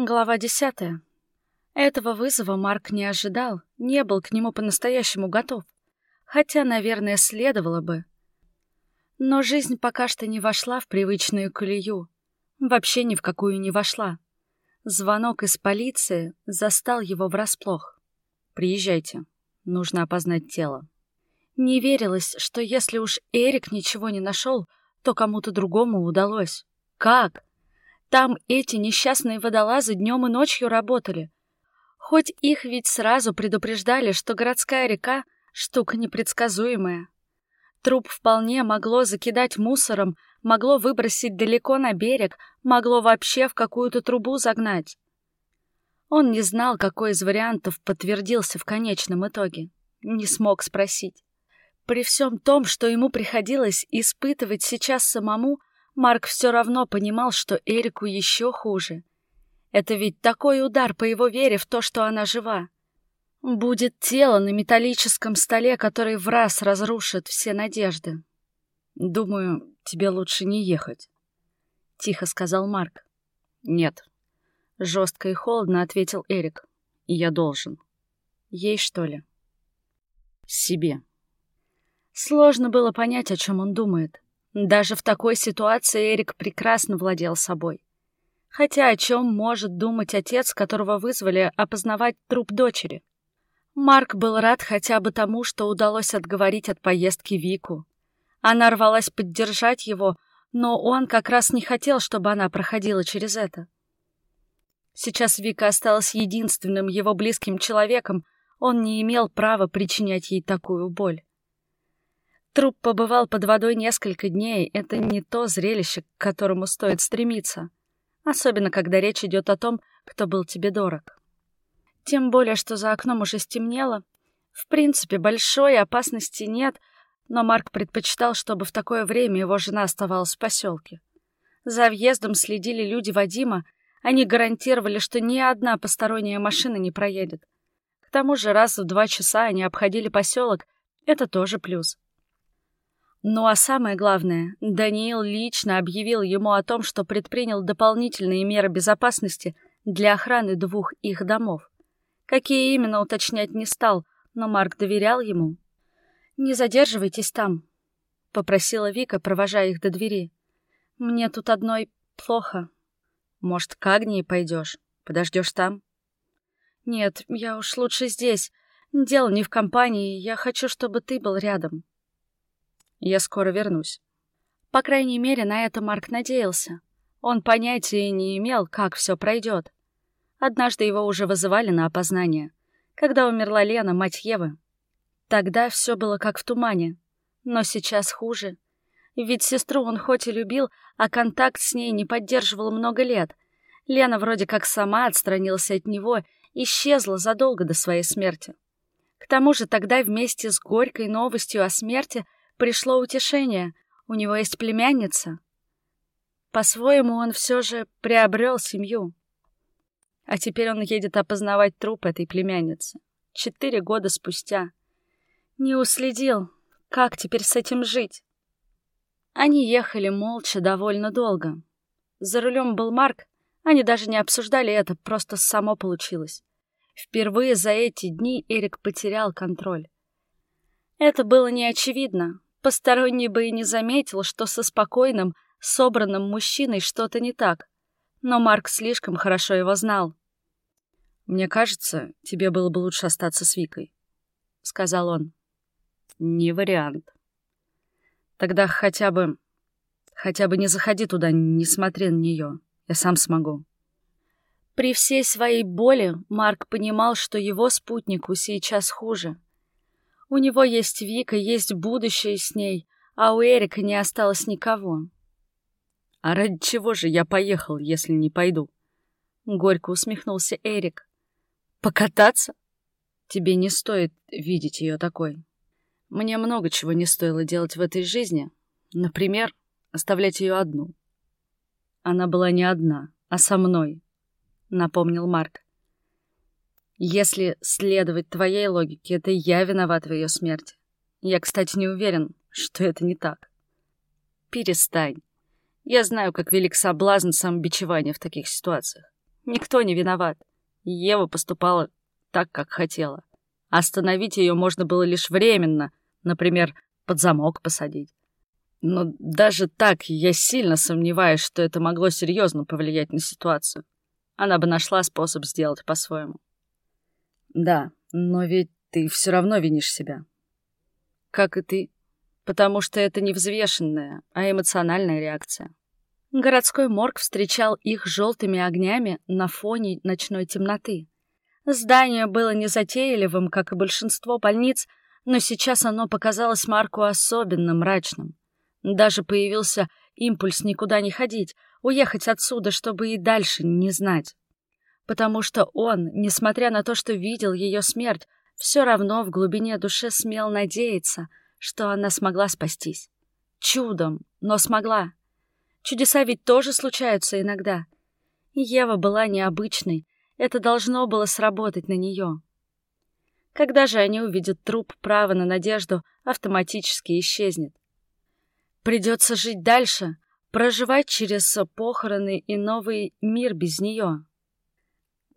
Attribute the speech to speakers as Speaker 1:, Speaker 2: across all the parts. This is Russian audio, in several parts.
Speaker 1: Глава десятая. Этого вызова Марк не ожидал, не был к нему по-настоящему готов. Хотя, наверное, следовало бы. Но жизнь пока что не вошла в привычную колею. Вообще ни в какую не вошла. Звонок из полиции застал его врасплох. «Приезжайте. Нужно опознать тело». Не верилось, что если уж Эрик ничего не нашел, то кому-то другому удалось. Как? Там эти несчастные водолазы днем и ночью работали. Хоть их ведь сразу предупреждали, что городская река — штука непредсказуемая. Труп вполне могло закидать мусором, могло выбросить далеко на берег, могло вообще в какую-то трубу загнать. Он не знал, какой из вариантов подтвердился в конечном итоге. Не смог спросить. При всем том, что ему приходилось испытывать сейчас самому, Марк все равно понимал, что Эрику еще хуже. Это ведь такой удар по его вере в то, что она жива. Будет тело на металлическом столе, который в раз разрушит все надежды. «Думаю, тебе лучше не ехать», — тихо сказал Марк. «Нет». Жестко и холодно ответил Эрик. «Я должен». «Ей, что ли?» «Себе». Сложно было понять, о чем он думает. Даже в такой ситуации Эрик прекрасно владел собой. Хотя о чем может думать отец, которого вызвали опознавать труп дочери? Марк был рад хотя бы тому, что удалось отговорить от поездки Вику. Она рвалась поддержать его, но он как раз не хотел, чтобы она проходила через это. Сейчас Вика осталась единственным его близким человеком, он не имел права причинять ей такую боль. Труп побывал под водой несколько дней. Это не то зрелище, к которому стоит стремиться. Особенно, когда речь идет о том, кто был тебе дорог. Тем более, что за окном уже стемнело. В принципе, большой опасности нет, но Марк предпочитал, чтобы в такое время его жена оставалась в поселке. За въездом следили люди Вадима, они гарантировали, что ни одна посторонняя машина не проедет. К тому же раз в два часа они обходили поселок, это тоже плюс. Ну а самое главное, Даниил лично объявил ему о том, что предпринял дополнительные меры безопасности для охраны двух их домов. Какие именно уточнять не стал, но Марк доверял ему. «Не задерживайтесь там», — попросила Вика, провожая их до двери. «Мне тут одной плохо». «Может, к Агнии пойдешь? Подождешь там?» «Нет, я уж лучше здесь. Дело не в компании, я хочу, чтобы ты был рядом». Я скоро вернусь. По крайней мере, на это Марк надеялся. Он понятия не имел, как все пройдет. Однажды его уже вызывали на опознание, когда умерла Лена, мать Евы. Тогда все было как в тумане, но сейчас хуже. Ведь сестру он хоть и любил, а контакт с ней не поддерживал много лет. Лена вроде как сама отстранилась от него, исчезла задолго до своей смерти. К тому же тогда вместе с горькой новостью о смерти — пришло утешение. У него есть племянница. По-своему он все же приобрел семью. А теперь он едет опознавать труп этой племянницы. Четыре года спустя. Не уследил. Как теперь с этим жить? Они ехали молча довольно долго. За рулем был Марк. Они даже не обсуждали это, просто само получилось. Впервые за эти дни Эрик потерял контроль. Это было неочевидно, Посторонний бы и не заметил, что со спокойным, собранным мужчиной что-то не так. Но Марк слишком хорошо его знал. «Мне кажется, тебе было бы лучше остаться с Викой», — сказал он. «Не вариант. Тогда хотя бы... хотя бы не заходи туда, не смотри на нее. Я сам смогу». При всей своей боли Марк понимал, что его спутнику сейчас хуже — у него есть Вика, есть будущее с ней, а у Эрика не осталось никого. «А ради чего же я поехал, если не пойду?» Горько усмехнулся Эрик. «Покататься? Тебе не стоит видеть ее такой. Мне много чего не стоило делать в этой жизни. Например, оставлять ее одну. Она была не одна, а со мной», — напомнил Марк. Если следовать твоей логике, это я виноват в ее смерти. Я, кстати, не уверен, что это не так. Перестань. Я знаю, как велик соблазн самобичевания в таких ситуациях. Никто не виноват. Ева поступала так, как хотела. Остановить ее можно было лишь временно, например, под замок посадить. Но даже так я сильно сомневаюсь, что это могло серьезно повлиять на ситуацию. Она бы нашла способ сделать по-своему. Да, но ведь ты все равно винишь себя. Как и ты. Потому что это не взвешенная, а эмоциональная реакция. Городской морг встречал их желтыми огнями на фоне ночной темноты. Здание было незатейливым, как и большинство больниц, но сейчас оно показалось Марку особенно мрачным. Даже появился импульс никуда не ходить, уехать отсюда, чтобы и дальше не знать. Потому что он, несмотря на то, что видел ее смерть, все равно в глубине души смел надеяться, что она смогла спастись. Чудом, но смогла. Чудеса ведь тоже случаются иногда. Ева была необычной, это должно было сработать на нее. Когда же они увидят труп, право на надежду автоматически исчезнет. Придется жить дальше, проживать через похороны и новый мир без нее.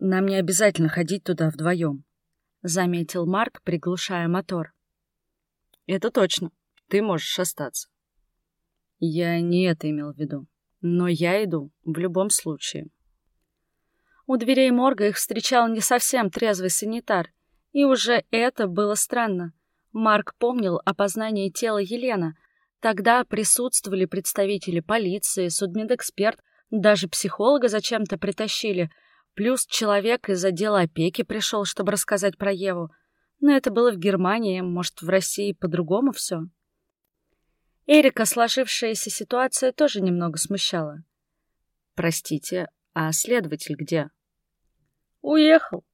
Speaker 1: Нам не обязательно ходить туда вдвоем, — заметил Марк, приглушая мотор. Это точно. Ты можешь остаться. Я не это имел в виду. Но я иду в любом случае. У дверей морга их встречал не совсем трезвый санитар, и уже это было странно. Марк помнил опознание тела Елены. Тогда присутствовали представители полиции, судмедэксперт, даже психолога зачем-то притащили, плюс человек из отдела опеки пришел, чтобы рассказать про Еву. Но это было в Германии, может, в России по-другому все. Эрика сложившаяся ситуация тоже немного смущала. «Простите, а следователь где?» «Уехал»,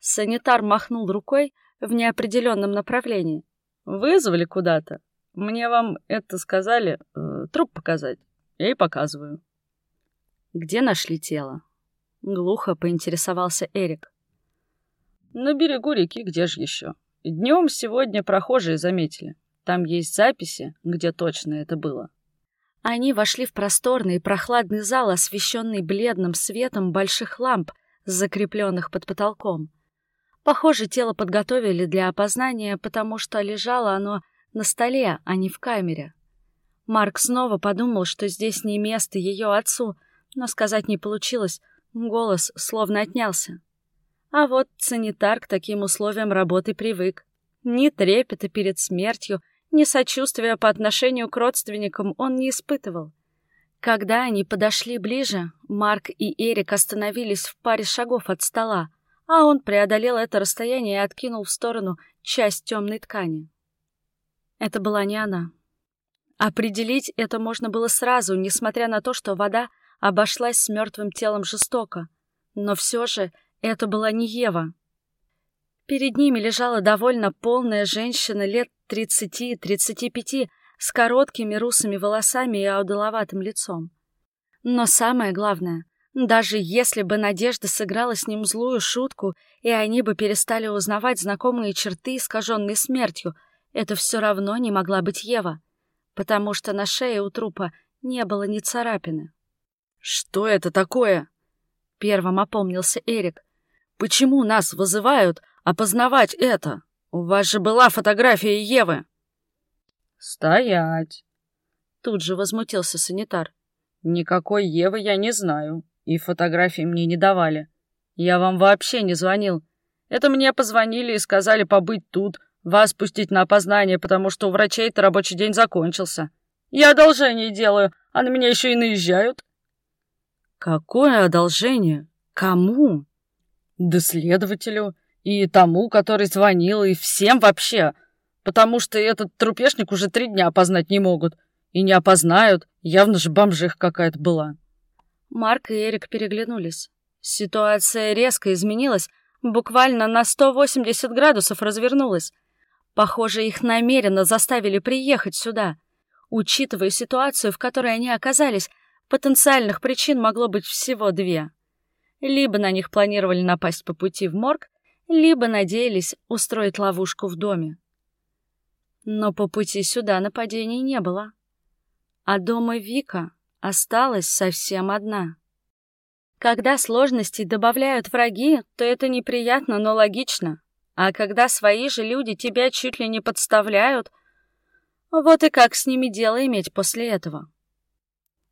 Speaker 1: Санитар махнул рукой в неопределенном направлении. «Вызвали куда-то. Мне вам это сказали, э, труп показать. Я и показываю». «Где нашли тело?» Глухо поинтересовался Эрик. «На берегу реки, где же еще? Днем сегодня прохожие заметили. Там есть записи, где точно это было». Они вошли в просторный и прохладный зал, освещенный бледным светом больших ламп, закрепленных под потолком. Похоже, тело подготовили для опознания, потому что лежало оно на столе, а не в камере. Марк снова подумал, что здесь не место ее отцу, но сказать не получилось, голос словно отнялся. А вот санитар к таким условиям работы привык. Ни трепета перед смертью, ни сочувствия по отношению к родственникам он не испытывал. Когда они подошли ближе, Марк и Эрик остановились в паре шагов от стола, а он преодолел это расстояние и откинул в сторону часть темной ткани. Это была не она. Определить это можно было сразу, несмотря на то, что вода обошлась с мертвым телом жестоко. Но все же это была не Ева. Перед ними лежала довольно полная женщина лет 30-35 с короткими русыми волосами и аудаловатым лицом. Но самое главное, даже если бы Надежда сыграла с ним злую шутку, и они бы перестали узнавать знакомые черты, искаженные смертью, это все равно не могла быть Ева, потому что на шее у трупа не было ни царапины. «Что это такое?» — первым опомнился Эрик. «Почему нас вызывают опознавать это? У вас же была фотография Евы!» «Стоять!» — тут же возмутился санитар. «Никакой Евы я не знаю. И фотографии мне не давали. Я вам вообще не звонил. Это мне позвонили и сказали побыть тут, вас пустить на опознание, потому что у врачей-то рабочий день закончился. Я одолжение делаю, а на меня еще и наезжают. Какое одолжение? Кому? Да следователю и тому, который звонил, и всем вообще. Потому что этот трупешник уже три дня опознать не могут. И не опознают, явно же бомжих какая-то была. Марк и Эрик переглянулись. Ситуация резко изменилась, буквально на 180 градусов развернулась. Похоже, их намеренно заставили приехать сюда. Учитывая ситуацию, в которой они оказались, потенциальных причин могло быть всего две. Либо на них планировали напасть по пути в морг, либо надеялись устроить ловушку в доме. Но по пути сюда нападений не было. А дома Вика осталась совсем одна. Когда сложности добавляют враги, то это неприятно, но логично. А когда свои же люди тебя чуть ли не подставляют, вот и как с ними дело иметь после этого.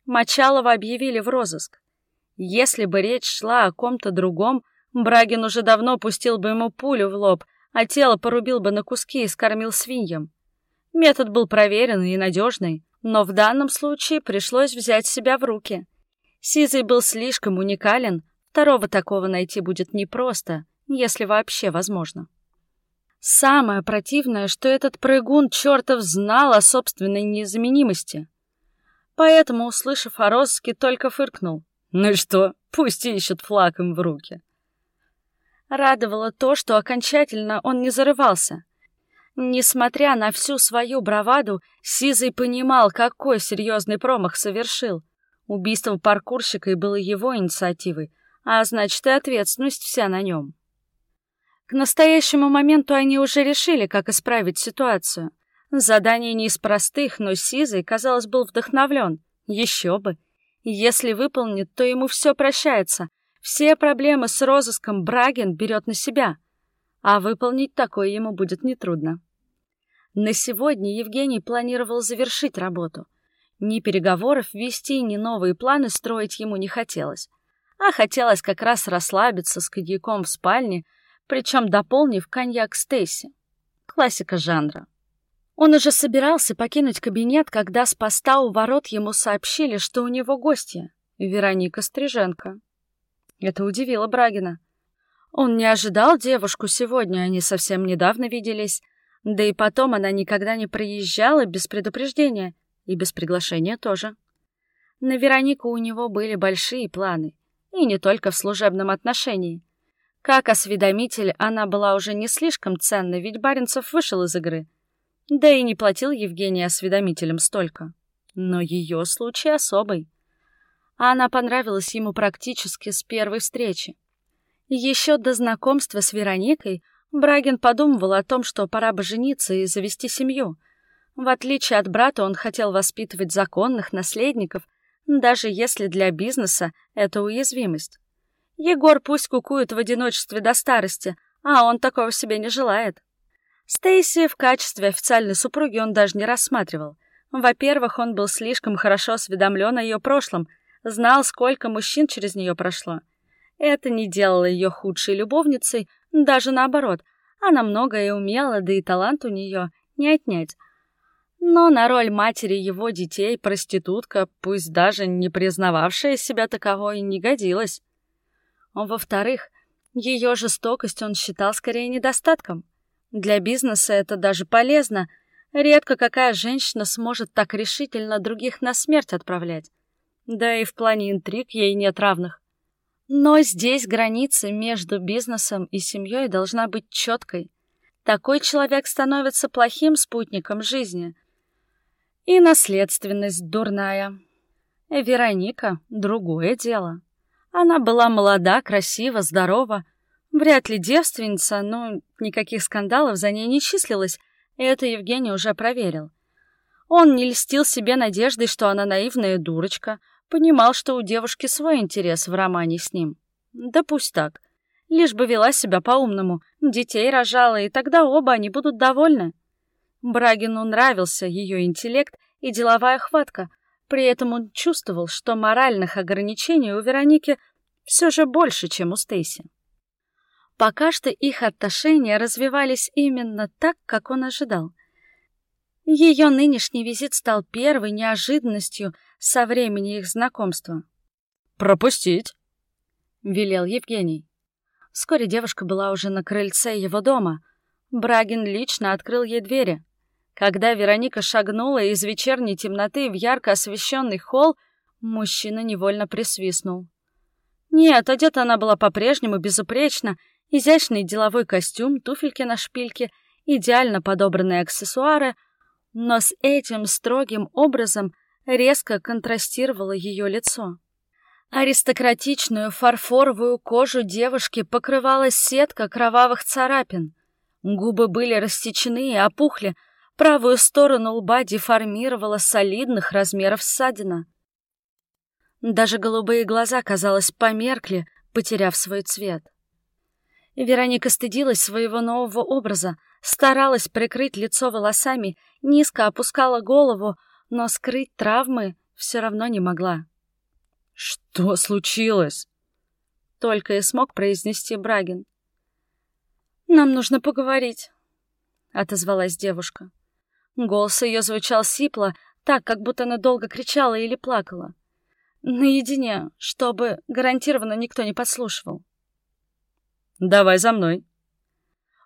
Speaker 1: Мочалова объявили в розыск. Если бы речь шла о ком-то другом, Брагин уже давно пустил бы ему пулю в лоб, а тело порубил бы на куски и скормил свиньям. Метод был проверенный и надежный, но в данном случае пришлось взять себя в руки. Сизый был слишком уникален, второго такого найти будет непросто, если вообще возможно. Самое противное, что этот прыгун чертов знал о собственной незаменимости. Поэтому, услышав о розыске, только фыркнул. Ну и что, пусть ищут флаг им в руки. Радовало то, что окончательно он не зарывался. Несмотря на всю свою браваду, Сизый понимал, какой серьезный промах совершил. Убийство паркурщика и было его инициативой, а значит и ответственность вся на нем. К настоящему моменту они уже решили, как исправить ситуацию. Задание не из простых, но Сизый, казалось, был вдохновлен. Еще бы. Если выполнит, то ему все прощается, все проблемы с розыском Брагин берет на себя, а выполнить такое ему будет нетрудно. На сегодня Евгений планировал завершить работу. Ни переговоров вести, ни новые планы строить ему не хотелось. А хотелось как раз расслабиться с коньяком в спальне, причем дополнив коньяк Стейси. Классика жанра. Он уже собирался покинуть кабинет, когда с поста у ворот ему сообщили, что у него гостья — Вероника Стриженко. Это удивило Брагина. Он не ожидал девушку сегодня, они совсем недавно виделись. Да и потом она никогда не приезжала без предупреждения, и без приглашения тоже. На Веронику у него были большие планы, и не только в служебном отношении. Как осведомитель она была уже не слишком ценна, ведь Баренцев вышел из игры. Да и не платил Евгений осведомителям столько. Но ее случай особый она понравилась ему практически с первой встречи. Еще до знакомства с Вероникой Брагин подумывал о том, что пора бы жениться и завести семью. В отличие от брата, он хотел воспитывать законных наследников, даже если для бизнеса это уязвимость. Егор пусть кукует в одиночестве до старости, а он такого себе не желает. Стейси в качестве официальной супруги он даже не рассматривал. Во-первых, он был слишком хорошо осведомлен о ее прошлом — знал, сколько мужчин через нее прошло. Это не делало ее худшей любовницей, даже наоборот. Она многое умела, да и талант у нее не отнять. Но на роль матери его детей проститутка, пусть даже не признававшая себя таковой, не годилась. Во-вторых, ее жестокость он считал скорее недостатком. Для бизнеса это даже полезно. Редко какая женщина сможет так решительно других на смерть отправлять. Да и в плане интриг ей нет равных. Но здесь граница между бизнесом и семьей должна быть четкой. Такой человек становится плохим спутником жизни. И наследственность дурная. Вероника — другое дело. Она была молода, красива, здорова. Вряд ли девственница, но никаких скандалов за ней не числилось, и это Евгений уже проверил. Он не льстил себе надеждой, что она наивная дурочка, Понимал, что у девушки свой интерес в романе с ним. Да пусть так. Лишь бы вела себя по-умному, детей рожала, и тогда оба они будут довольны. Брагину нравился ее интеллект и деловая хватка, при этом он чувствовал, что моральных ограничений у Вероники все же больше, чем у Стейси. Пока что их отношения развивались именно так, как он ожидал. Ее нынешний визит стал первой неожиданностью со времени их знакомства.
Speaker 2: «Пропустить!»
Speaker 1: — велел Евгений. Вскоре девушка была уже на крыльце его дома. Брагин лично открыл ей двери. Когда Вероника шагнула из вечерней темноты в ярко освещенный холл, мужчина невольно присвистнул. Нет, одета она была по-прежнему безупречно, изящный деловой костюм, туфельки на шпильке, идеально подобранные аксессуары — но с этим строгим образом резко контрастировало ее лицо. Аристократичную фарфоровую кожу девушки покрывала сетка кровавых царапин. Губы были рассечены и опухли, правую сторону лба деформировала солидных размеров ссадина. Даже голубые глаза, казалось, померкли, потеряв свой цвет. Вероника стыдилась своего нового образа, старалась прикрыть лицо волосами, низко опускала голову, но скрыть травмы все равно не могла.
Speaker 2: «Что случилось?»
Speaker 1: Только и смог произнести Брагин. «Нам нужно поговорить», — отозвалась девушка. Голос ее звучал сипло, так, как будто она долго кричала или плакала. Наедине, чтобы гарантированно никто не подслушивал.
Speaker 2: «Давай за мной».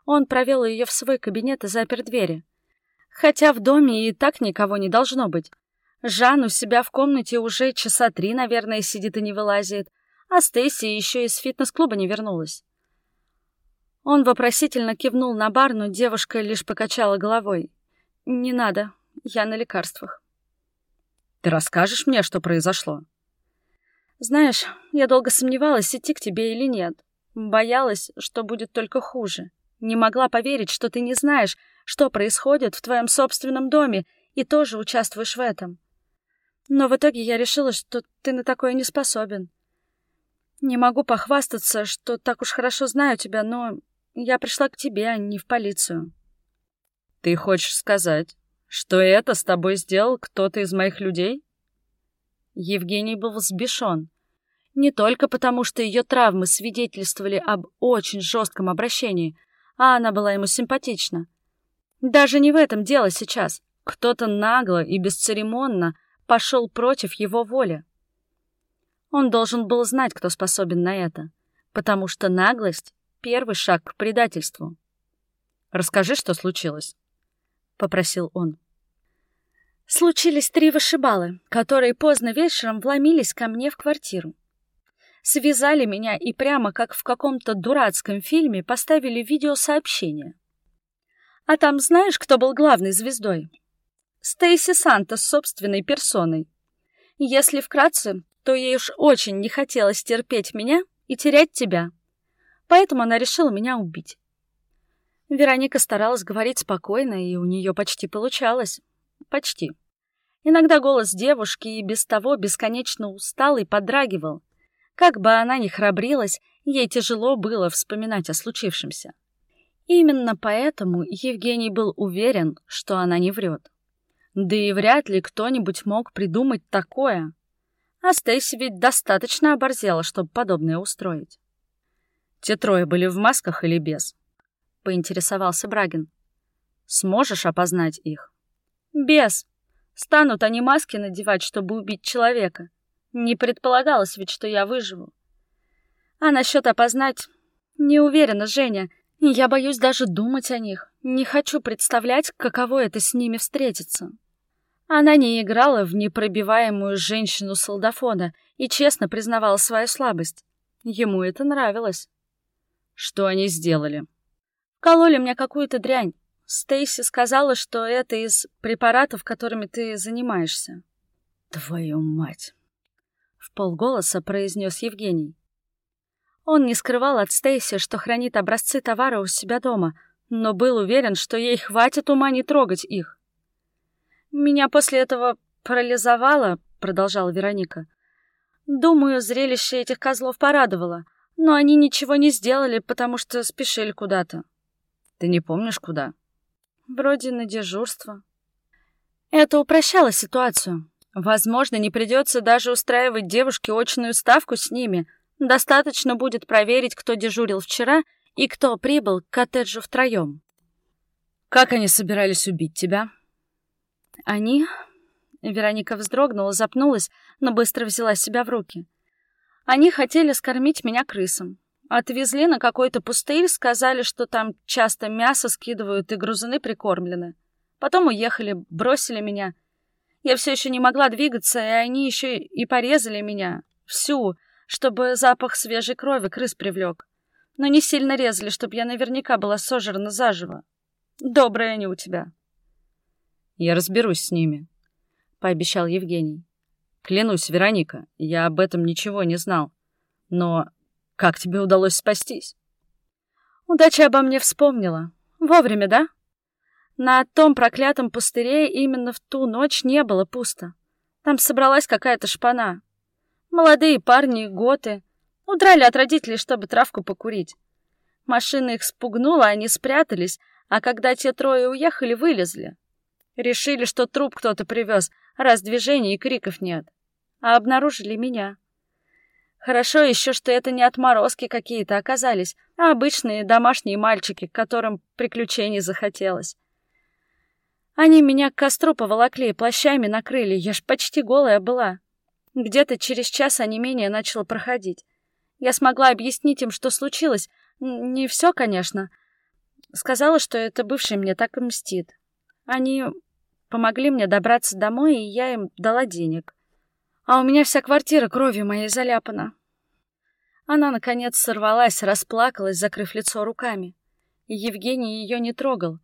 Speaker 1: Он провел ее в свой кабинет и запер двери. Хотя в доме и так никого не должно быть. Жан у себя в комнате уже часа три, наверное, сидит и не вылазит, а Стейси еще из фитнес-клуба не вернулась. Он вопросительно кивнул на бар, но девушка лишь покачала головой. «Не надо, я на лекарствах».
Speaker 2: «Ты расскажешь мне, что произошло?»
Speaker 1: «Знаешь, я долго сомневалась, идти к тебе или нет. Боялась, что будет только хуже. Не могла поверить, что ты не знаешь, что происходит в твоем собственном доме, и тоже участвуешь в этом. Но в итоге я решила, что ты на такое не способен. Не могу похвастаться, что так уж хорошо знаю тебя, но я пришла к тебе, а не в полицию.
Speaker 2: Ты хочешь сказать, что это с тобой сделал кто-то из моих людей?
Speaker 1: Евгений был взбешен. Не только потому, что ее травмы свидетельствовали об очень жестком обращении, а она была ему симпатична. Даже не в этом дело сейчас. Кто-то нагло и бесцеремонно пошел против его воли. Он должен был знать, кто способен на это, потому что наглость — первый шаг к предательству.
Speaker 2: «Расскажи, что случилось», — попросил он.
Speaker 1: Случились три вышибалы, которые поздно вечером вломились ко мне в квартиру. Связали меня и прямо как в каком-то дурацком фильме поставили видеосообщение. А там знаешь, кто был главной звездой? Стейси Санта с собственной персоной. Если вкратце, то ей уж очень не хотелось терпеть меня и терять тебя. Поэтому она решила меня убить. Вероника старалась говорить спокойно, и у нее почти получалось. Почти. Иногда голос девушки и без того бесконечно усталый подрагивал. Как бы она ни храбрилась, ей тяжело было вспоминать о случившемся. Именно поэтому Евгений был уверен, что она не врет. Да и вряд ли кто-нибудь мог придумать такое. А Стейси ведь достаточно оборзела, чтобы подобное устроить.
Speaker 2: «Те трое были в масках или без?»
Speaker 1: — поинтересовался Брагин.
Speaker 2: «Сможешь опознать их?»
Speaker 1: «Без», Станут они маски надевать, чтобы убить человека. Не предполагалось ведь, что я выживу. А насчет опознать... Не уверена, Женя. Я боюсь даже думать о них. Не хочу представлять, каково это с ними встретиться. Она не играла в непробиваемую женщину-солдафона и честно признавала свою слабость. Ему это нравилось.
Speaker 2: Что они сделали?
Speaker 1: Кололи мне какую-то дрянь. Стейси сказала, что это из препаратов, которыми ты занимаешься.
Speaker 2: Твою мать!
Speaker 1: Полголоса произнес Евгений. Он не скрывал от Стейси, что хранит образцы товара у себя дома, но был уверен, что ей хватит ума не трогать их. «Меня после этого парализовало», — продолжала Вероника. «Думаю, зрелище этих козлов порадовало, но они ничего не сделали, потому что спешили куда-то».
Speaker 2: «Ты не помнишь, куда?»
Speaker 1: Вроде на дежурство. Это упрощало ситуацию. Возможно, не придется даже устраивать девушке очную ставку с ними. Достаточно будет проверить, кто дежурил вчера и кто прибыл к коттеджу втроем.
Speaker 2: Как они собирались убить тебя?
Speaker 1: Они... Вероника вздрогнула, запнулась, но быстро взяла себя в руки. Они хотели скормить меня крысам. Отвезли на какой-то пустырь, сказали, что там часто мясо скидывают и грузины прикормлены. Потом уехали, бросили меня. Я все еще не могла двигаться, и они еще и порезали меня. Всю, чтобы запах свежей крови крыс привлек. Но не сильно резали, чтобы я наверняка была сожрана заживо. Добрые они у тебя.
Speaker 2: Я разберусь с ними, — пообещал Евгений. Клянусь, Вероника, я об этом ничего не знал. Но как тебе удалось спастись?
Speaker 1: Удача обо мне вспомнила. Вовремя, да? На том проклятом пустыре именно в ту ночь не было пусто. Там собралась какая-то шпана. Молодые парни, готы. Удрали от родителей, чтобы травку покурить. Машина их спугнула, они спрятались, а когда те трое уехали, вылезли. Решили, что труп кто-то привез, раз движений и криков нет. А обнаружили меня. Хорошо еще, что это не отморозки какие-то оказались, а обычные домашние мальчики, которым приключений захотелось. Они меня к костру поволокли и плащами накрыли, я ж почти голая была. Где-то через час онемение начало проходить. Я смогла объяснить им, что случилось. Не все, конечно. Сказала, что это бывший мне так и мстит. Они помогли мне добраться домой, и я им дала денег. А у меня вся квартира кровью моей заляпана. Она, наконец, сорвалась, расплакалась, закрыв лицо руками. Евгений ее не трогал.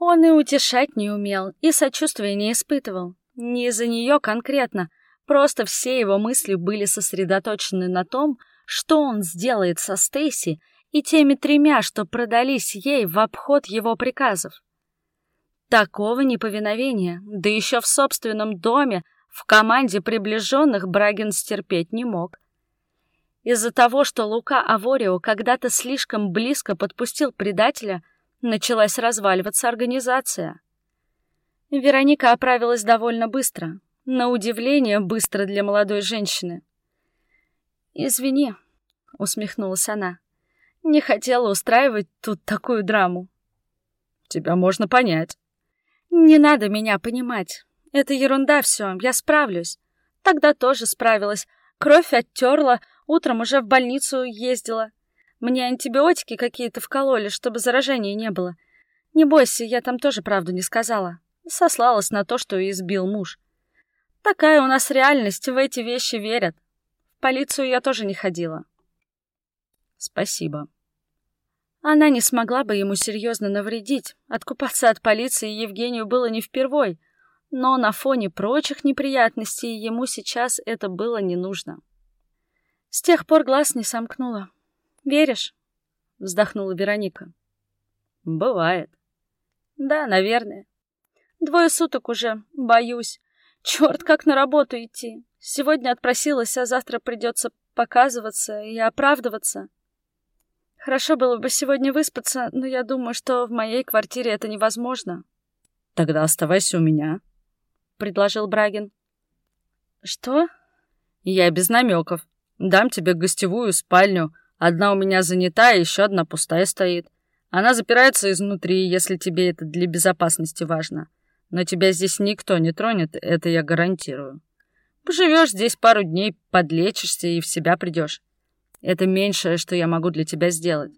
Speaker 1: Он и утешать не умел, и сочувствия не испытывал. Не из-за нее конкретно, просто все его мысли были сосредоточены на том, что он сделает со Стейси и теми тремя, что продались ей в обход его приказов. Такого неповиновения, да еще в собственном доме, в команде приближенных Брагин стерпеть не мог. Из-за того, что Лука Аворио когда-то слишком близко подпустил предателя, началась разваливаться организация. Вероника оправилась довольно быстро, на удивление быстро для молодой женщины. «Извини», — усмехнулась она, — «не хотела устраивать тут такую драму».
Speaker 2: «Тебя можно понять».
Speaker 1: «Не надо меня понимать. Это ерунда все, я справлюсь. Тогда тоже справилась. Кровь оттерла, утром уже в больницу ездила. Мне антибиотики какие-то вкололи, чтобы заражения не было. Не бойся, я там тоже правду не сказала. Сослалась на то, что избил муж. Такая у нас реальность, в эти вещи верят. В полицию я тоже не ходила.
Speaker 2: Спасибо.
Speaker 1: Она не смогла бы ему серьезно навредить. Откупаться от полиции Евгению было не впервой — но на фоне прочих неприятностей ему сейчас это было не нужно. С тех пор глаз не сомкнула. «Веришь?» — вздохнула Вероника.
Speaker 2: «Бывает».
Speaker 1: «Да, наверное. Двое суток уже, боюсь. Черт, как на работу идти. Сегодня отпросилась, а завтра придется показываться и оправдываться. Хорошо было бы сегодня выспаться, но я думаю, что в моей квартире это невозможно».
Speaker 2: «Тогда оставайся у меня»,
Speaker 1: предложил Брагин. Что?
Speaker 2: Я без намеков. Дам тебе гостевую спальню. Одна у меня занята, а еще одна пустая стоит. Она запирается изнутри, если тебе это для безопасности важно. Но тебя здесь никто не тронет, это я гарантирую. Поживешь здесь пару дней, подлечишься и в себя придешь. Это меньшее, что я могу для тебя сделать.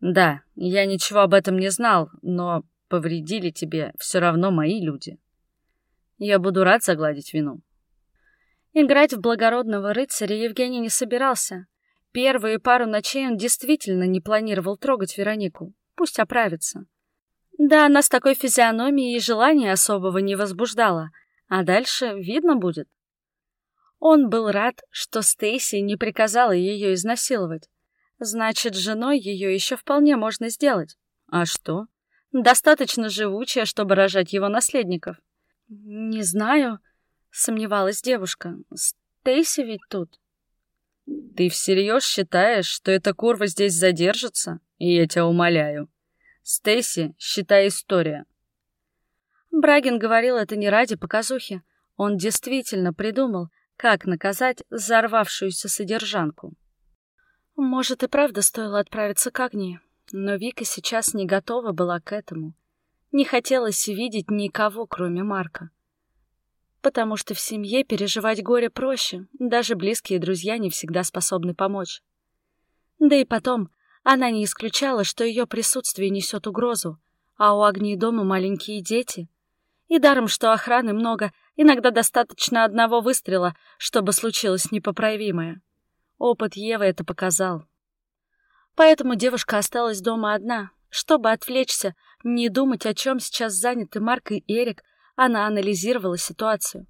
Speaker 2: Да, я ничего об этом не знал, но повредили тебе все равно мои люди. Я буду рад загладить вину.
Speaker 1: Играть в благородного рыцаря Евгений не собирался. Первые пару ночей он действительно не планировал трогать Веронику. Пусть оправится. Да, она с такой физиономией и желания особого не возбуждала, а дальше видно будет. Он был рад, что Стейси не приказала ее изнасиловать. Значит, женой ее еще вполне можно сделать. А что? Достаточно живучая, чтобы рожать его наследников. «Не знаю», — сомневалась девушка. «Стейси ведь тут».
Speaker 2: «Ты всерьез считаешь, что эта курва здесь задержится? И я тебя умоляю. Стейси, считай история».
Speaker 1: Брагин говорил это не ради показухи. Он действительно придумал, как наказать взорвавшуюся содержанку. Может, и правда стоило отправиться к Агнии, но Вика сейчас не готова была к этому. Не хотелось видеть никого, кроме Марка. Потому что в семье переживать горе проще, даже близкие друзья не всегда способны помочь. Да и потом, она не исключала, что ее присутствие несет угрозу, а у огней дома маленькие дети. И даром, что охраны много, иногда достаточно одного выстрела, чтобы случилось непоправимое. Опыт Евы это показал. Поэтому девушка осталась дома одна, чтобы отвлечься, не думать, о чем сейчас заняты Марк и Эрик, она анализировала ситуацию.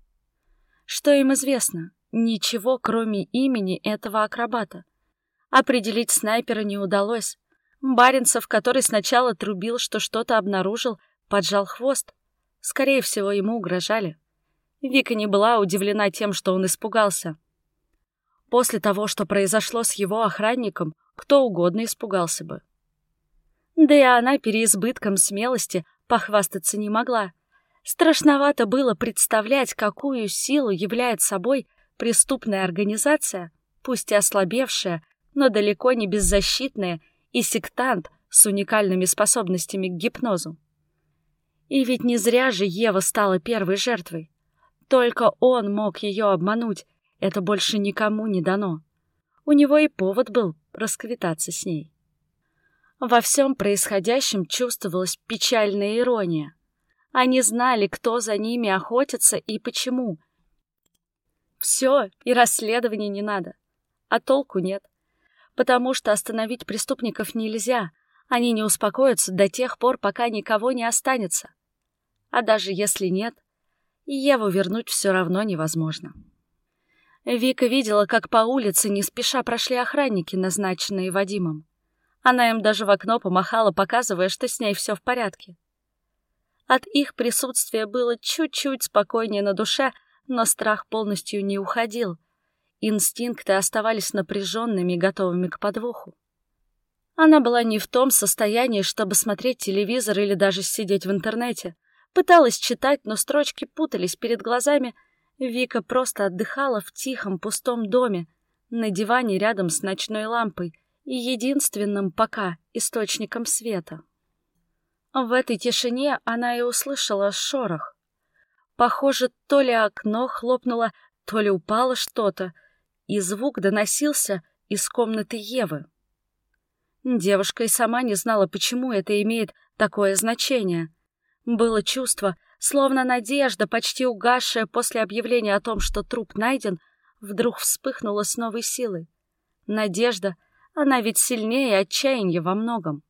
Speaker 1: Что им известно? Ничего, кроме имени этого акробата. Определить снайпера не удалось. Баренцев, который сначала трубил, что что-то обнаружил, поджал хвост. Скорее всего, ему угрожали. Вика не была удивлена тем, что он испугался. После того, что произошло с его охранником, кто угодно испугался бы. Да и она переизбытком смелости похвастаться не могла. Страшновато было представлять, какую силу являет собой преступная организация, пусть и ослабевшая, но далеко не беззащитная, и сектант с уникальными способностями к гипнозу. И ведь не зря же Ева стала первой жертвой. Только он мог ее обмануть, это больше никому не дано. У него и повод был расквитаться с ней. Во всем происходящем чувствовалась печальная ирония. Они знали, кто за ними охотится и почему. Все, и расследования не надо. А толку нет. Потому что остановить преступников нельзя. Они не успокоятся до тех пор, пока никого не останется. А даже если нет, Еву вернуть все равно невозможно. Вика видела, как по улице не спеша прошли охранники, назначенные Вадимом. Она им даже в окно помахала, показывая, что с ней все в порядке. От их присутствия было чуть-чуть спокойнее на душе, но страх полностью не уходил. Инстинкты оставались напряженными и готовыми к подвоху. Она была не в том состоянии, чтобы смотреть телевизор или даже сидеть в интернете. Пыталась читать, но строчки путались перед глазами. Вика просто отдыхала в тихом пустом доме, на диване рядом с ночной лампой и единственным пока источником света. В этой тишине она и услышала шорох. Похоже, то ли окно хлопнуло, то ли упало что-то, и звук доносился из комнаты Евы. Девушка и сама не знала, почему это имеет такое значение. Было чувство, словно надежда, почти угасшая после объявления о том, что труп найден, вдруг вспыхнула с новой силой. Надежда, она ведь сильнее отчаяния во многом.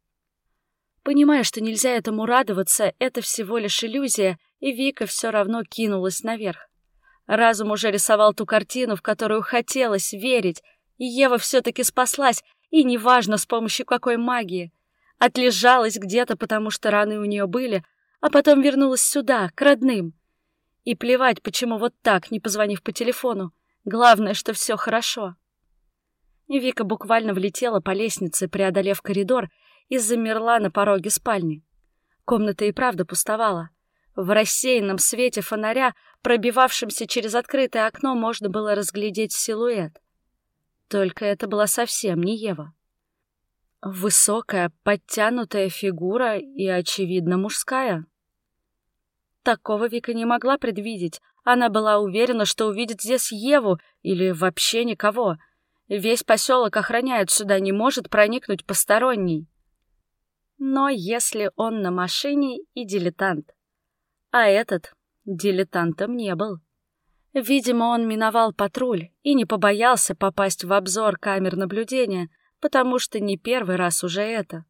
Speaker 1: Понимая, что нельзя этому радоваться, это всего лишь иллюзия, и Вика все равно кинулась наверх. Разум уже рисовал ту картину, в которую хотелось верить, и Ева все-таки спаслась, и неважно, с помощью какой магии. Отлежалась где-то, потому что раны у нее были, а потом вернулась сюда, к родным. И плевать, почему вот так, не позвонив по телефону. Главное, что все хорошо. И Вика буквально влетела по лестнице, преодолев коридор, и замерла на пороге спальни. Комната и правда пустовала. В рассеянном свете фонаря, пробивавшемся через открытое окно, можно было разглядеть силуэт. Только это была совсем не Ева. Высокая, подтянутая фигура и, очевидно, мужская. Такого Вика не могла предвидеть. Она была уверена, что увидит здесь Еву или вообще никого. Весь поселок охраняют, сюда не может проникнуть посторонний. Но если он на машине и дилетант. А этот дилетантом не был. Видимо, он миновал патруль и не побоялся попасть в обзор камер наблюдения, потому что не первый раз уже это.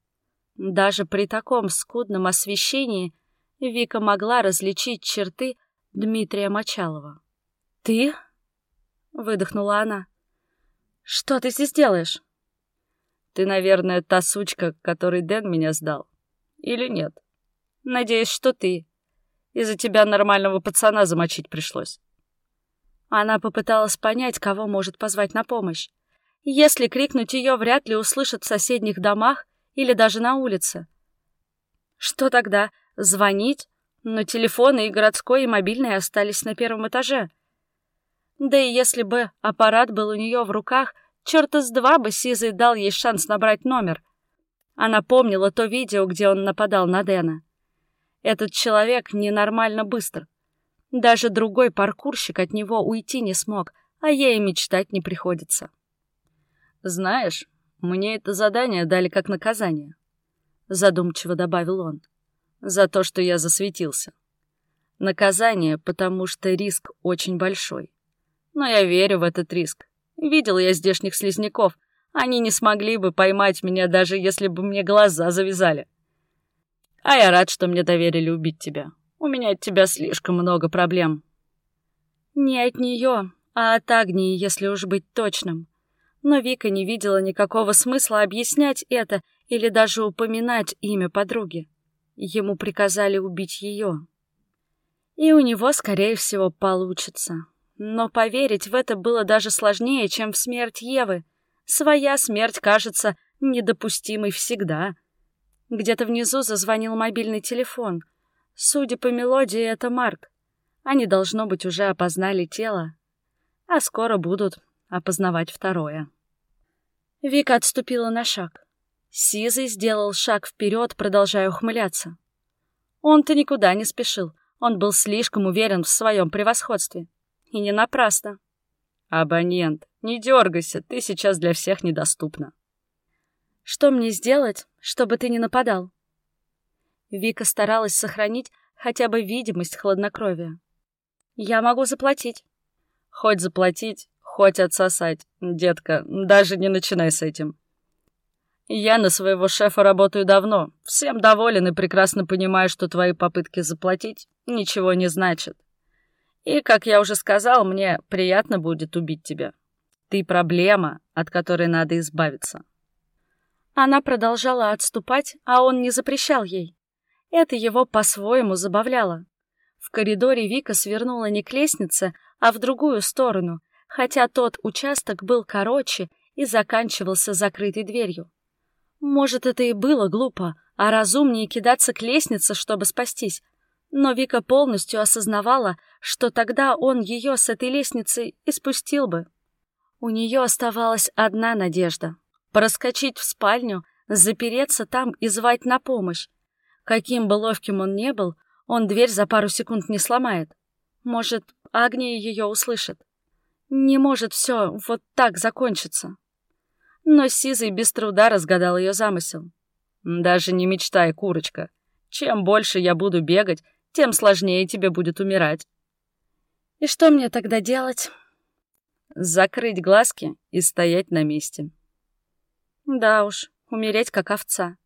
Speaker 1: Даже при таком скудном освещении Вика могла различить черты Дмитрия Мочалова. «Ты?» — выдохнула она. «Что ты здесь делаешь?»
Speaker 2: Ты, наверное, та сучка, которой Дэн меня сдал. Или нет? Надеюсь, что ты. Из-за тебя нормального пацана замочить пришлось.
Speaker 1: Она попыталась понять, кого может позвать на помощь. Если крикнуть ее, вряд ли услышат в соседних домах или даже на улице. Что тогда? Звонить? Но телефоны и городской, и мобильный остались на первом этаже. Да и если бы аппарат был у нее в руках, Черта с два бы Сизый дал ей шанс набрать номер. Она помнила то видео, где он нападал на Дэна. Этот человек ненормально быстр. Даже другой паркурщик от него уйти не смог, а ей мечтать не приходится.
Speaker 2: «Знаешь, мне это задание дали как наказание», — задумчиво добавил он, — «за то, что я засветился. Наказание, потому что риск очень большой. Но я верю в этот риск. Видел я здешних слизняков. Они не смогли бы поймать меня, даже если бы мне глаза завязали. А я рад, что мне доверили убить тебя. У меня от тебя слишком много проблем.
Speaker 1: Не от нее, а от Агнии, если уж быть точным. Но Вика не видела никакого смысла объяснять это или даже упоминать имя подруги. Ему приказали убить ее. И у него, скорее всего, получится. Но поверить в это было даже сложнее, чем в смерть Евы. Своя смерть кажется недопустимой всегда. Где-то внизу зазвонил мобильный телефон. Судя по мелодии, это Марк. Они, должно быть, уже опознали тело, а скоро будут опознавать второе. Вика отступила на шаг. Сизый сделал шаг вперед, продолжая ухмыляться. Он-то никуда не спешил. Он был слишком уверен в своем превосходстве. И не напрасно.
Speaker 2: «Абонент, не дергайся, ты сейчас для всех недоступна».
Speaker 1: «Что мне сделать, чтобы ты не нападал?» Вика старалась сохранить хотя бы видимость хладнокровия. «Я могу заплатить».
Speaker 2: «Хоть заплатить, хоть отсосать, детка, даже не начинай с этим. Я на своего шефа работаю давно, всем доволен и прекрасно понимаю, что твои попытки заплатить ничего не значат. И, как я уже сказал, мне приятно будет убить тебя. Ты проблема, от которой надо избавиться.
Speaker 1: Она продолжала отступать, а он не запрещал ей. Это его по-своему забавляло. В коридоре Вика свернула не к лестнице, а в другую сторону, хотя тот участок был короче и заканчивался закрытой дверью. Может, это и было глупо, а разумнее кидаться к лестнице, чтобы спастись. Но Вика полностью осознавала, что тогда он ее с этой лестницы и спустил бы. У нее оставалась одна надежда — проскочить в спальню, запереться там и звать на помощь. Каким бы ловким он не был, он дверь за пару секунд не сломает. Может, Агния ее услышит. Не может все вот так закончиться но Сизый без труда разгадал ее замысел. «Даже не мечтай, курочка. Чем больше я буду бегать, тем сложнее тебе будет умирать». «И что мне тогда делать?»
Speaker 2: «Закрыть глазки и стоять на месте».
Speaker 1: «Да уж, умереть как овца».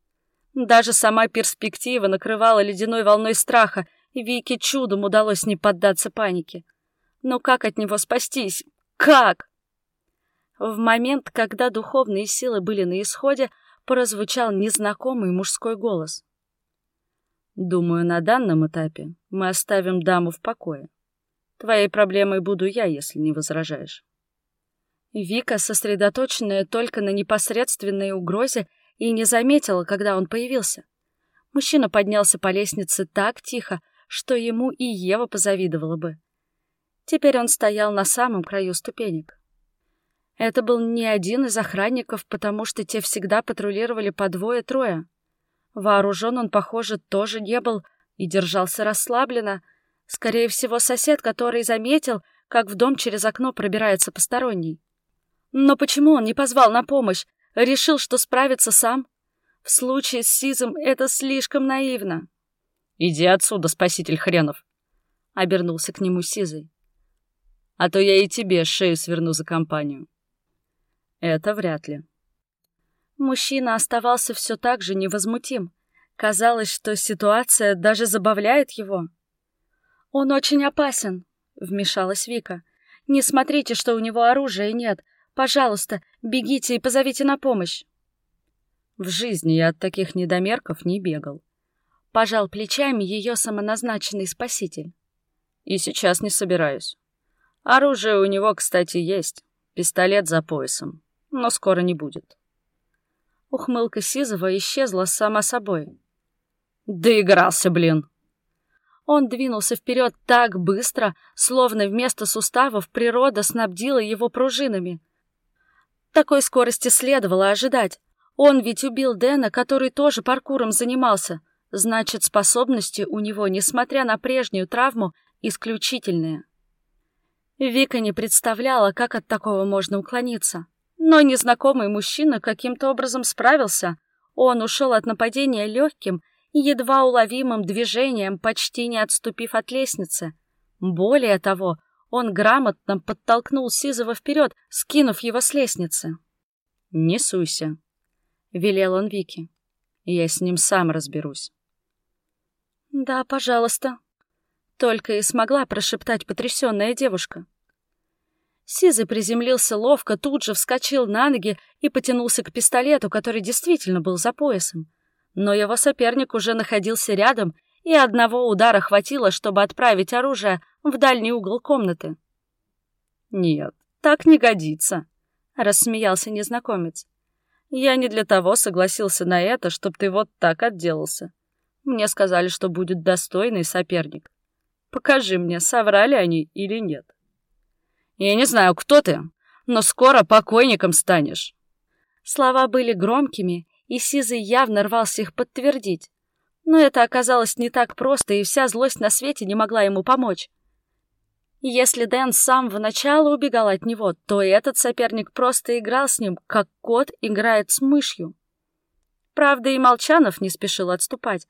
Speaker 1: Даже сама перспектива накрывала ледяной волной страха, и Вике чудом удалось не поддаться панике. Но как от него спастись? Как? В момент, когда духовные силы были на исходе, прозвучал незнакомый мужской голос.
Speaker 2: «Думаю, на данном этапе мы оставим даму в покое. Твоей проблемой буду я, если не возражаешь».
Speaker 1: Вика, сосредоточенная только на непосредственной угрозе, и не заметила, когда он появился. Мужчина поднялся по лестнице так тихо, что ему и Ева позавидовала бы. Теперь он стоял на самом краю ступенек. Это был не один из охранников, потому что те всегда патрулировали по двое-трое. Вооружен он, похоже, тоже не был и держался расслабленно. Скорее всего, сосед, который заметил, как в дом через окно пробирается посторонний. Но почему он не позвал на помощь? Решил, что справится сам? В случае с Сизом это слишком наивно.
Speaker 2: «Иди отсюда, спаситель хренов!» — обернулся к нему Сизый. «А то я и тебе шею сверну за компанию». Это вряд ли.
Speaker 1: Мужчина оставался все так же невозмутим. Казалось, что ситуация даже забавляет его. «Он очень опасен», — вмешалась Вика. «Не смотрите, что у него оружия нет. Пожалуйста, бегите и позовите на помощь».
Speaker 2: В жизни я от таких недомерков не бегал.
Speaker 1: Пожал плечами ее самоназначенный спаситель.
Speaker 2: И сейчас не собираюсь. Оружие у него, кстати, есть. Пистолет за поясом но скоро не будет.
Speaker 1: Ухмылка Сизова исчезла сама собой.
Speaker 2: «Доигрался, блин!»
Speaker 1: Он двинулся вперед так быстро, словно вместо суставов природа снабдила его пружинами. Такой скорости следовало ожидать. Он ведь убил Дэна, который тоже паркуром занимался. Значит, способности у него, несмотря на прежнюю травму, исключительные. Вика не представляла, как от такого можно уклониться. Но незнакомый мужчина каким-то образом справился. Он ушел от нападения легким едва уловимым движением, почти не отступив от лестницы. Более того, он грамотно подтолкнул Сизова вперед, скинув его с лестницы.
Speaker 2: «Не суйся», — велел он Вике. «Я с ним сам разберусь».
Speaker 1: «Да, пожалуйста», — только и смогла прошептать потрясенная девушка. Сизый приземлился ловко, тут же вскочил на ноги и потянулся к пистолету, который действительно был за поясом. Но его соперник уже находился рядом, и одного удара хватило, чтобы отправить оружие в дальний угол комнаты.
Speaker 2: Нет, так не годится, рассмеялся незнакомец. Я не для того согласился на это, чтобы ты вот так отделался. Мне сказали, что будет достойный соперник. Покажи мне, соврали они или нет. Я не знаю, кто ты, но скоро покойником станешь.
Speaker 1: Слова были громкими, и Сизый явно рвался их подтвердить. Но это оказалось не так просто, и вся злость на свете не могла ему помочь. Если Дэн с самого начала убегал от него, то этот соперник просто играл с ним, как кот играет с мышью. Правда, и Молчанов не спешил отступать.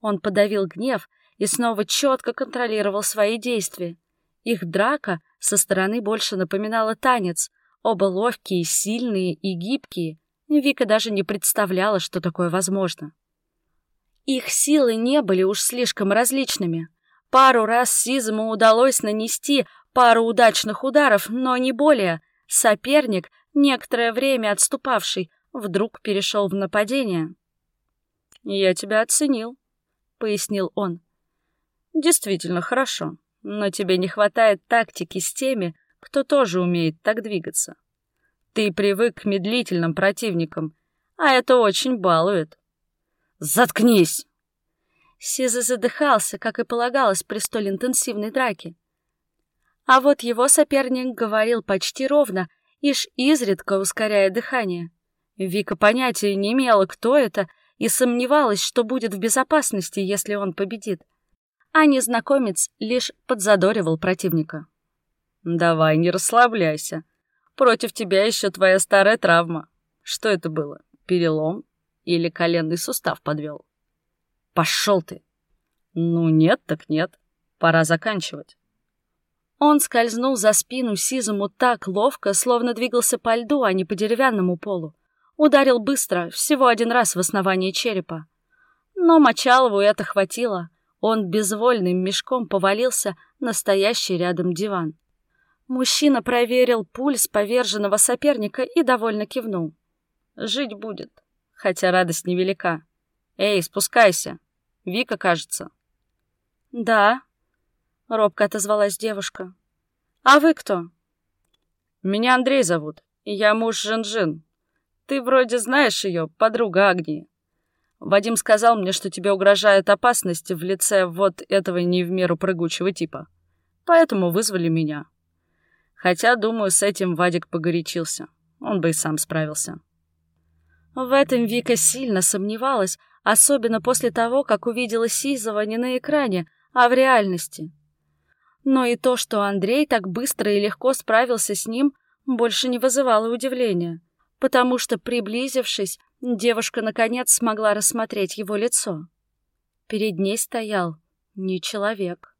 Speaker 1: Он подавил гнев и снова четко контролировал свои действия. Их драка со стороны больше напоминала танец. Оба ловкие, сильные и гибкие. Вика даже не представляла, что такое возможно. Их силы не были уж слишком различными — Пару раз Сизому удалось нанести пару удачных ударов, но не более. Соперник, некоторое время отступавший, вдруг перешел в нападение. «Я тебя оценил», — пояснил он. «Действительно хорошо, но тебе не хватает тактики с теми, кто тоже умеет так двигаться. Ты привык к медлительным противникам, а это очень балует». «Заткнись!» Сиза задыхался, как и полагалось при столь интенсивной драке. А вот его соперник говорил почти ровно, ишь изредка ускоряя дыхание. Вика понятия не имела, кто это, и сомневалась, что будет в безопасности, если он победит. А незнакомец лишь подзадоривал противника.
Speaker 2: «Давай, не расслабляйся. Против тебя еще твоя старая травма. Что это было? Перелом? Или коленный сустав подвел?» Пошел ты. Ну нет, так нет. Пора заканчивать.
Speaker 1: Он скользнул за спину Сизому так ловко, словно двигался по льду, а не по деревянному полу. Ударил быстро, всего один раз в основание черепа. Но Мочалову это хватило. Он безвольным мешком повалился на стоящий рядом диван. Мужчина проверил пульс поверженного соперника и довольно кивнул.
Speaker 2: «Жить будет, хотя радость невелика. Эй, спускайся!» Вика, кажется.
Speaker 1: Да, робко отозвалась девушка. А вы кто?
Speaker 2: Меня Андрей зовут, я муж Жин-Жин. Ты вроде знаешь ее, подруга Агнии. Вадим сказал мне, что тебе угрожает опасность в лице вот этого не в меру прыгучего типа. Поэтому вызвали меня. Хотя, думаю, с этим Вадик погорячился. Он бы и сам справился.
Speaker 1: В этом Вика сильно сомневалась, особенно после того, как увидела Сизова не на экране, а в реальности. Но и то, что Андрей так быстро и легко справился с ним, больше не вызывало удивления, потому что, приблизившись, девушка наконец смогла рассмотреть его лицо. Перед ней стоял не человек.